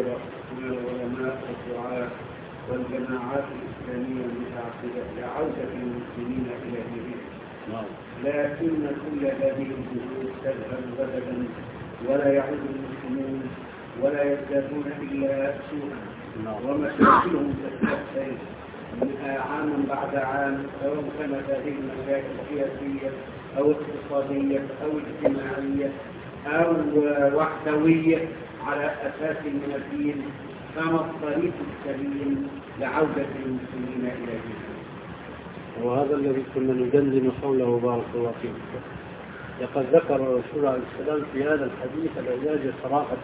العلماء والدعاة والجماعات الإسلامية المتعددة لعودة المسلمين إلى دينهم. نعم. لكن كل هذه الجهود تذهب غدا ولا يعود المسلمون ولا يزدادون إلا سوءا. نعم. ومشاكلهم تستحسن عاما بعد عام سواء كانت هذه المشاكل سياسية أو اقتصادية أو اجتماعية أو وحدوية على أساس من الدين فما الطريق السليم لعودة المسلمين إلى دينهم؟ وهذا الذي كنا ندندن حوله بارك الله فيكم لقد ذكر الرسول عليه السلام في هذا الحديث العلاج صراحة.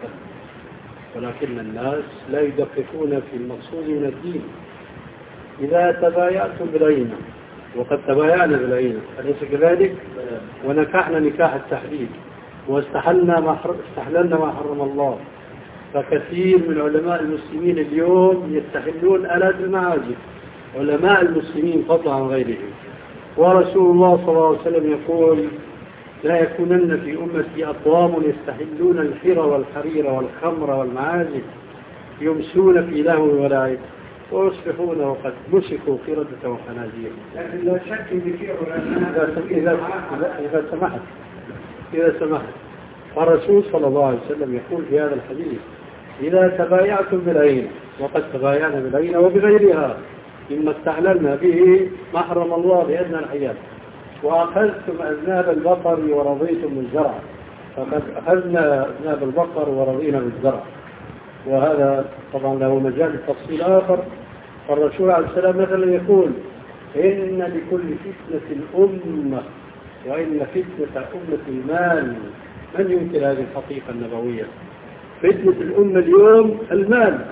ولكن الناس لا يدققون في المقصود من الدين. إذا تبايعتم بالعينة وقد تبايعنا بالعينة أليس كذلك؟ ونكحنا نكاح التحليل واستحلنا ما. استحللنا ما حرم الله. فكثير من علماء المسلمين اليوم يستحلون آلات المعازف علماء المسلمين فضلا عن غيرهم. ورسول الله صلى الله عليه وسلم يقول لا يكونن في أمتي أقوام يستحلون الحر والحرير والخمر والمعازف يمسون في لهو ولعب ويصبحون وقد مسكوا قردة وخنازير. لكن لا شك إن في علماء إذا سمحت. إذا سمحت فالرسول صلى الله عليه وسلم يقول في هذا الحديث إذا تبايعتم بالعين وقد تبايعنا بالعين وبغيرها مما استعللنا به ما حرم الله بأدنى الحياة. وأخذتم أذناب البقر ورضيتم بالزرع فقد أخذنا أذناب البقر ورضينا بالزرع. وهذا طبعا له مجال تفصيل آخر. فالرسول عليه السلام مثلا يقول إن لكل فتنة الأمة وإن فتنة أمة المال من ينكر هذه الحقيقة النبوية؟ فتنة الأمة اليوم المال.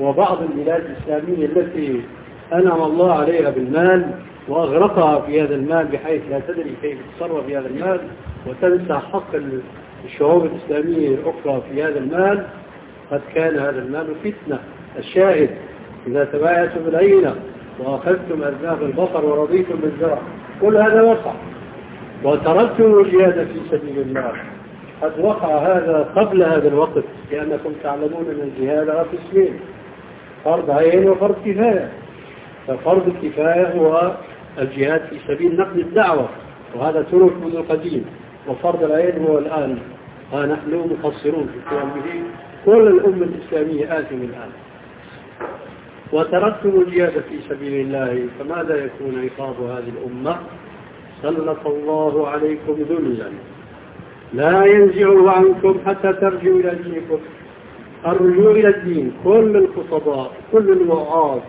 وبعض البلاد الإسلامية التي أنعم الله عليها بالمال وأغرقها في هذا المال بحيث لا تدري كيف تتصرف في هذا المال وتنسى حق الشعوب الإسلامية الأخرى في هذا المال قد كان هذا المال فتنة. الشاهد إذا تبايعتم بالعينة وأخذتم أذناب البقر ورضيتم بالزرع كل هذا وقع. وتركتم الجهاد في سبيل الله قد وقع هذا قبل هذا الوقت لأنكم تعلمون أن الجهاد على قسمين فرض عين وفرض كفاية. ففرض الكفاية هو الجهاد في سبيل نقل الدعوة وهذا ترك منذ القديم وفرض العين هو الآن. ها نحن مقصرون في قيام به كل الأمة الإسلامية آثم الآن وتركتم الجهاد في سبيل الله فماذا يكون عقاب هذه الأمة؟ سلط الله عليكم ذلا. لا ينزعه عنكم حتى ترجعوا إلى دينكم. الرجوع إلى الدين. كل الخطباء كل الوعاظ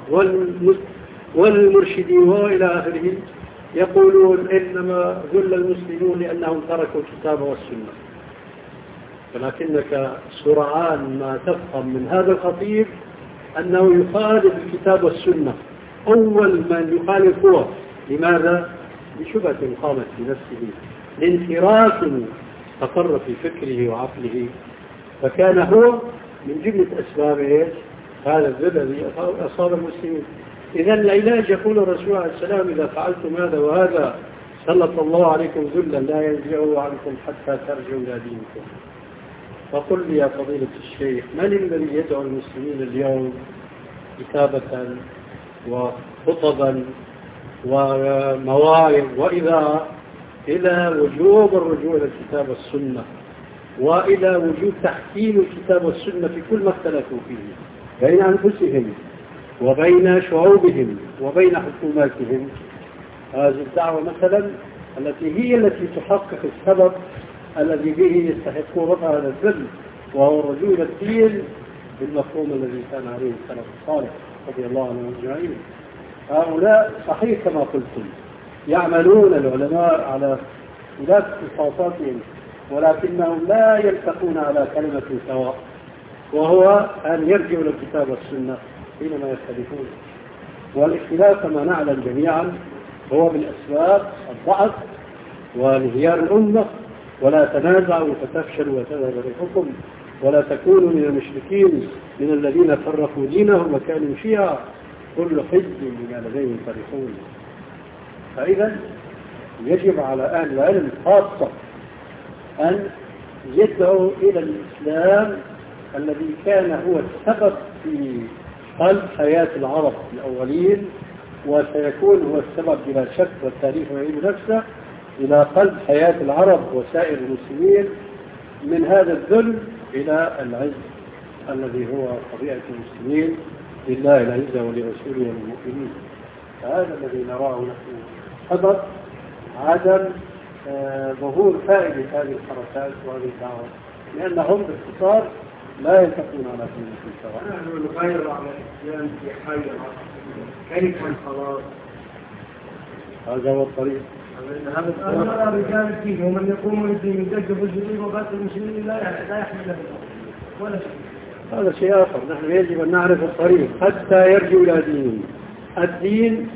والمرشدين وإلى آخره يقولون إنما ذل المسلمون لأنهم تركوا الكتاب والسنة. ولكنك سرعان ما تفهم من هذا الخطيب أنه يخالف الكتاب والسنة. أول من يخالف هو لماذا؟ بشبهة قامت في نفسه لانحراف استقر في فكره وعقله. فكان هو من جملة أسباب إيش؟ هذا الذل الذي أصاب المسلمين. إذا العلاج يقول الرسول عليه السلام إذا فعلتم هذا وهذا سلط الله عليكم ذلا لا ينزعه عنكم حتى ترجعوا إلى دينكم. فقل لي يا فضيلة الشيخ من الذي يدعو المسلمين اليوم كتابة وخطبا ومواعظ وإذا إلى وجوب الرجوع إلى الكتاب والسنة وإلى وجوب تحكيم الكتاب والسنة في كل ما اختلفوا فيه بين أنفسهم وبين شعوبهم وبين حكوماتهم. هذه الدعوة مثلا التي هي التي تحقق السبب الذي به يستحقون رفع هذا الذل وهو الرجوع إلى الدين بالمفهوم الذي كان عليه السلف الصالح رضي الله عنهم أجمعين. هؤلاء صحيح كما قلتم يعملون العلماء على ذات اختصاصاتهم ولكنهم لا يلتقون على كلمة سواء وهو أن يرجعوا إلى الكتاب والسنة حينما يختلفون. والإختلاف كما نعلم جميعا هو من أسباب الضعف وانهيار الأمة ولا تنازعوا فتفشلوا وتذهب ريحكم ولا تكونوا من المشركين من الذين فرقوا دينهم وكانوا شيعا. كل حزب بما لديهم فرحون. فإذا يجب على أهل العلم خاصة أن يدعوا إلى الإسلام الذي كان هو السبب في قلب حياة العرب الأولين وسيكون هو السبب بلا شك والتاريخ يعيد نفسه إلى قلب حياة العرب وسائر المسلمين من هذا الذل إلى العز الذي هو طبيعة المسلمين. لله العزة ولرسوله وللمؤمنين فهذا الذي نراه نحن سبب عدم آه، ظهور فائدة هذه الحركات وهذه الدعوة لأنهم باختصار لا يلتقون على كلمة سواء. نحن نغير على الإسلام في حي كيف الخلاص؟ هذا هو الطريق. أنا نرى رجال الدين ومن يقوم للدين يدجب الجنود وقاتل المسلمين لا لا يحمل له ولا شيء. هذا شيء آخر، نحن يجب أن نعرف الطريق حتى يرجو إلى دين. الدين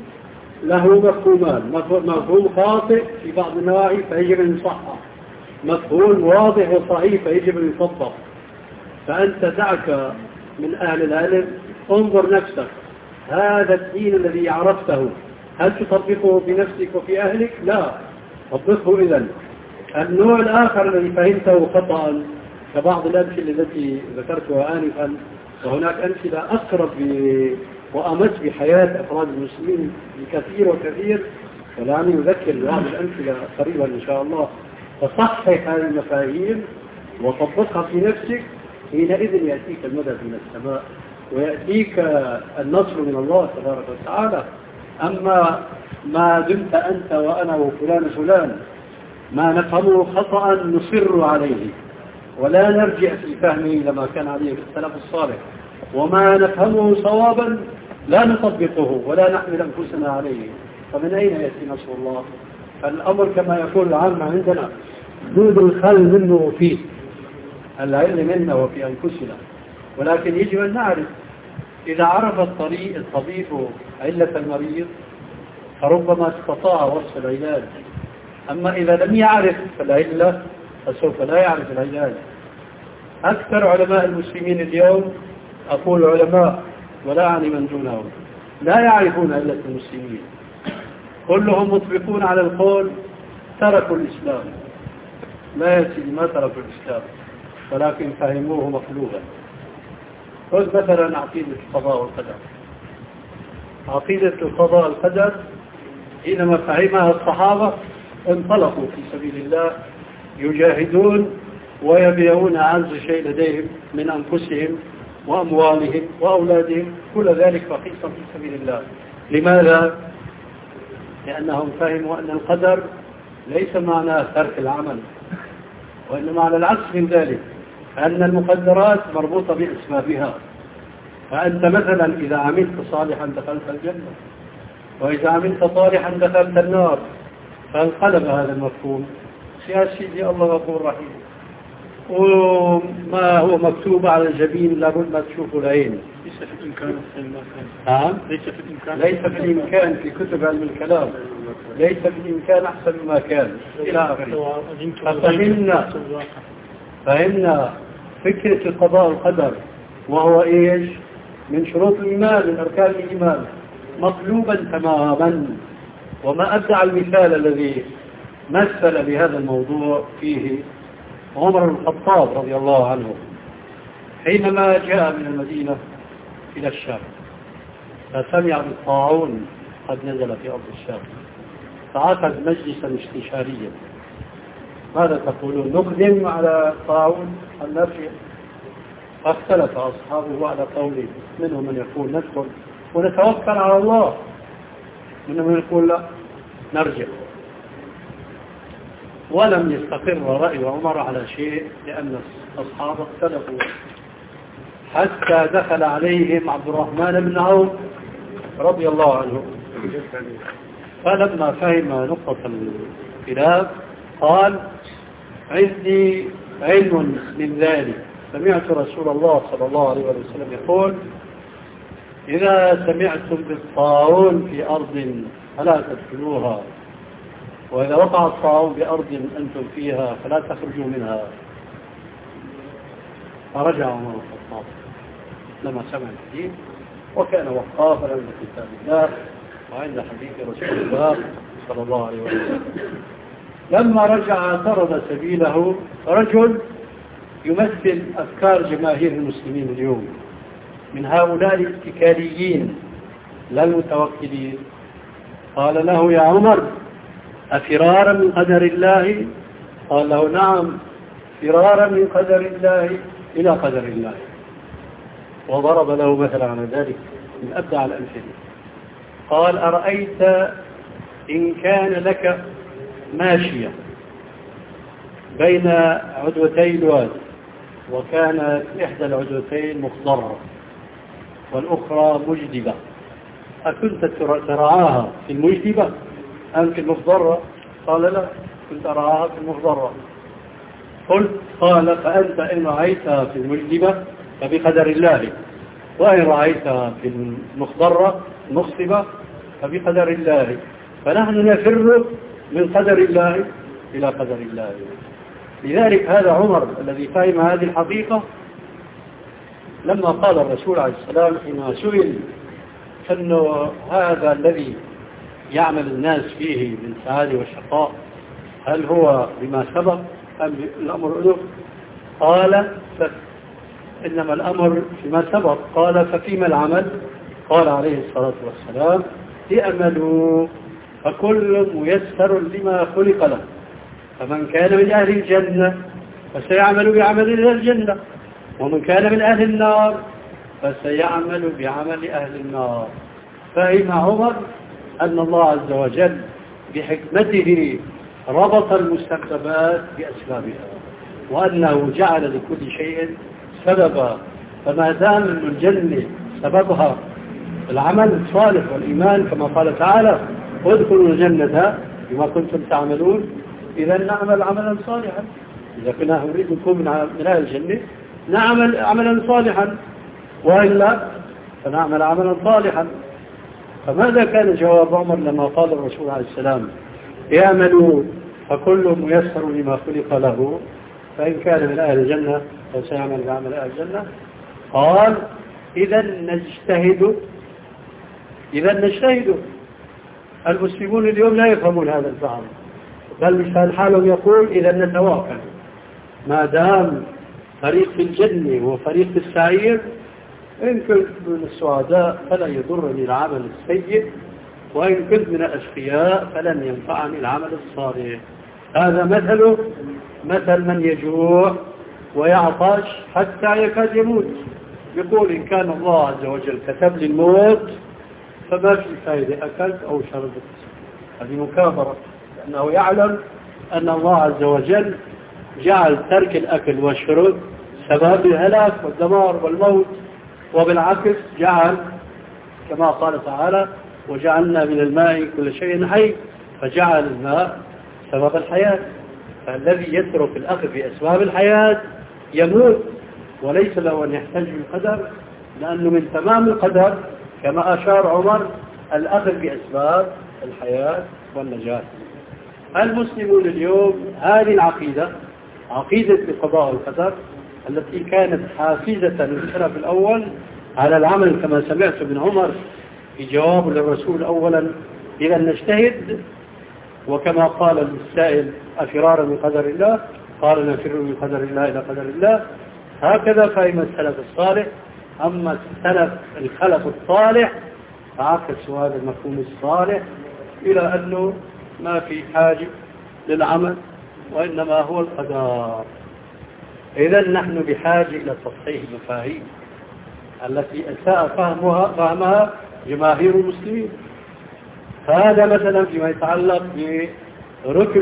له مفهومان، مفهوم خاطئ في بعض النواحي فيجب أن يصحح. مفهوم واضح وصحيح فيجب أن يطبق. فأنت دعك من أهل العلم انظر نفسك هذا الدين الذي عرفته هل تطبقه في نفسك وفي أهلك؟ لا طبقه إذا النوع الآخر الذي فهمته خطأ كبعض الأمثلة التي ذكرتها آنفا وهناك أمثلة أقرب وأمس بحياة أفراد المسلمين بكثير وكثير فلعني أذكر بهذه الأمثلة قريبا إن شاء الله. فصحح هذه المفاهيم وطبقها في نفسك حينئذ يأتيك المدد من السماء ويأتيك النصر من الله تبارك وتعالى. أما ما دمت أنت وأنا وفلان فلان ما نفهمه خطأ نصر عليه. ولا نرجع في فهمه لما كان عليه السلف الصالح. وما نفهمه صوابا لا نطبقه ولا نحمل أنفسنا عليه. فمن أين يأتي نصر الله؟ الأمر كما يقول العامة عندنا دود الخل منه فيه العلم منا وفي أنفسنا. ولكن يجب أن نعرف إذا عرف الطريق الطبيب علة المريض فربما استطاع وصف العلاج. أما إذا لم يعرف العلة فسوف لا يعرف العلاج. أكثر علماء المسلمين اليوم أقول علماء ولا أعني من دونهم لا يعرفون علة المسلمين. كلهم مطبقون على القول تركوا الإسلام. لا يا سيدي ما تركوا الإسلام ولكن فهموه مقلوبا خذ مثلا عقيدة القضاء والقدر. عقيدة القضاء والقدر حينما فهمها الصحابة انطلقوا في سبيل الله يجاهدون ويبيعون أعز شيء لديهم من أنفسهم وأموالهم وأولادهم. كل ذلك رخيصا في سبيل الله. لماذا؟ لأنهم فهموا أن القدر ليس معناه ترك العمل وإنما على العكس من ذلك أن المقدرات مربوطة بأسبابها. فأنت مثلا إذا عملت صالحا دخلت الجنة وإذا عملت صالحا دخلت النار فانقلب هذا المفهوم. يا سيدي الله غفور رحيم. وما هو مكتوب على الجبين لابد ما تشوفه العين. ليس في الإمكان نعم؟ ليس في الإمكان. ليس في الإمكان في كتب علم الكلام. ليس في الإمكان أحسن مما كان. إلى آخره ففهمنا فهمنا فكرة القضاء والقدر. وهو إيش؟ من شروط الإيمان من أركان الإيمان. مطلوبا تماما. وما أبدع المثال الذي مثل بهذا الموضوع فيه عمر بن الخطاب رضي الله عنه حينما جاء من المدينة إلى الشام فسمع بالطاعون قد نزل في أرض الشام فعقد مجلسا استشاريا. ماذا تقولون؟ نقدم على طاعون النفي فاختلف أصحابه على قوله منهم من يقول ندخل ونتوكل على الله منهم من يقول لا نرجع. ولم يستقر رأي عمر على شيء لأن أصحابه اختلفوا. حتى دخل عليهم عبد الرحمن بن عوف رضي الله عنه. فلما فهم نقطة الخلاف قال عندي علم من ذلك. سمعت رسول الله صلى الله عليه وسلم يقول إذا سمعتم بالطاعون في أرض فلا تدخلوها. وإذا وقع الطاعون بأرض أنتم فيها فلا تخرجوا منها. فرجع عمر الخطاب لما سمع الحديث وكان وقافا عند كتاب الله وعند حديث رسول الله صلى الله عليه وسلم. لما رجع اعترض سبيله رجل يمثل أفكار جماهير المسلمين اليوم من هؤلاء الاتكاليين لا المتوكلين. قال له يا عمر أفرارا من قدر الله؟ قال له نعم فرارا من قدر الله إلى قدر الله. وضرب له مثلا على ذلك من أبدع الأمثلة قال أرأيت إن كان لك ماشية بين عدوتي الواد وكانت إحدى العدوتين مخضرة والأخرى مجدبة. أكنت ترعاها في المجدبة؟ أم في المخضرة قال لا كنت أرعاها في المخضرة قلت قال فأنت إن رأيتها في المجدبة فبقدر الله. وإن رأيتها في المخضرة المخصبة فبقدر الله. فنحن نفر من قدر الله إلى قدر الله. لذلك هذا عمر الذي فهم هذه الحقيقة لما قال الرسول عليه السلام حينما سئل أنه هذا الذي يعمل الناس فيه من سعادة وشقاء. هل هو بما سبق أم الأمر له؟ قال إنما الأمر فيما سبق. قال ففيما العمل؟ قال عليه الصلاة والسلام اعملوا فكل ميسر لما خلق له. فمن كان من أهل الجنة فسيعمل بعمل أهل الجنة ومن كان من أهل النار فسيعمل بعمل أهل النار. فهم عمر أن الله عز وجل بحكمته ربط المستقبات بأسبابها وأنه جعل لكل شيء سببا فما دام الجنة سببها العمل الصالح والإيمان كما قال تعالى ادخلوا الجنة بما كنتم تعملون إذا نعمل عملا صالحا. إذا كنا نريد نكون من أهل الجنة نعمل عملا صالحا وإلا فنعمل عملا صالحا. فماذا كان جواب عمر لما قال الرسول عليه السلام اعملوا فكل ميسر لما خلق له فإن كان من أهل الجنة فسيعمل بعمل أهل الجنة؟ قال إذا نجتهد إذا نجتهد. المسلمون اليوم لا يفهمون هذا الفهم بل مثال حالهم يقول إذا نتواكل ما دام فريق الجنة وفريق السعير إن كنت من السعداء فلا يضرني العمل السيء وإن كنت من الأشقياء فلن ينفعني العمل الصالح. هذا مثله مثل من يجوع ويعطش حتى يكاد يموت. يقول إن كان الله عز وجل كتب لي الموت فما في فائدة أكلت أو شربت. هذه مكابرة لأنه يعلم أن الله عز وجل جعل ترك الأكل والشرب سبب الهلاك والدمار والموت. وبالعكس جعل كما قال تعالى وجعلنا من الماء كل شيء حي فجعل الماء سبب الحياة. فالذي يترك الأخذ بأسباب الحياة يموت وليس له أن يحتج بالقدر لأنه من تمام القدر كما أشار عمر الأخذ بأسباب الحياة والنجاة. المسلمون اليوم هذه العقيدة عقيدة القضاء والقدر التي كانت حافزة للسلف الأول على العمل كما سمعت من عمر في جواب للرسول أولا إذا نجتهد. وكما قال السائل أفرارا من قدر الله؟ قال نفر من قدر الله إلى قدر الله. هكذا فهم السلف الصالح. أما السلف الخلف الصالح فعكسوا هذا المفهوم الصالح إلى أنه ما في حاجة للعمل وإنما هو القدر. إذا نحن بحاجة إلى تصحيح المفاهيم التي أساء فهمها, فهمها جماهير المسلمين. هذا مثلا فيما يتعلق بركب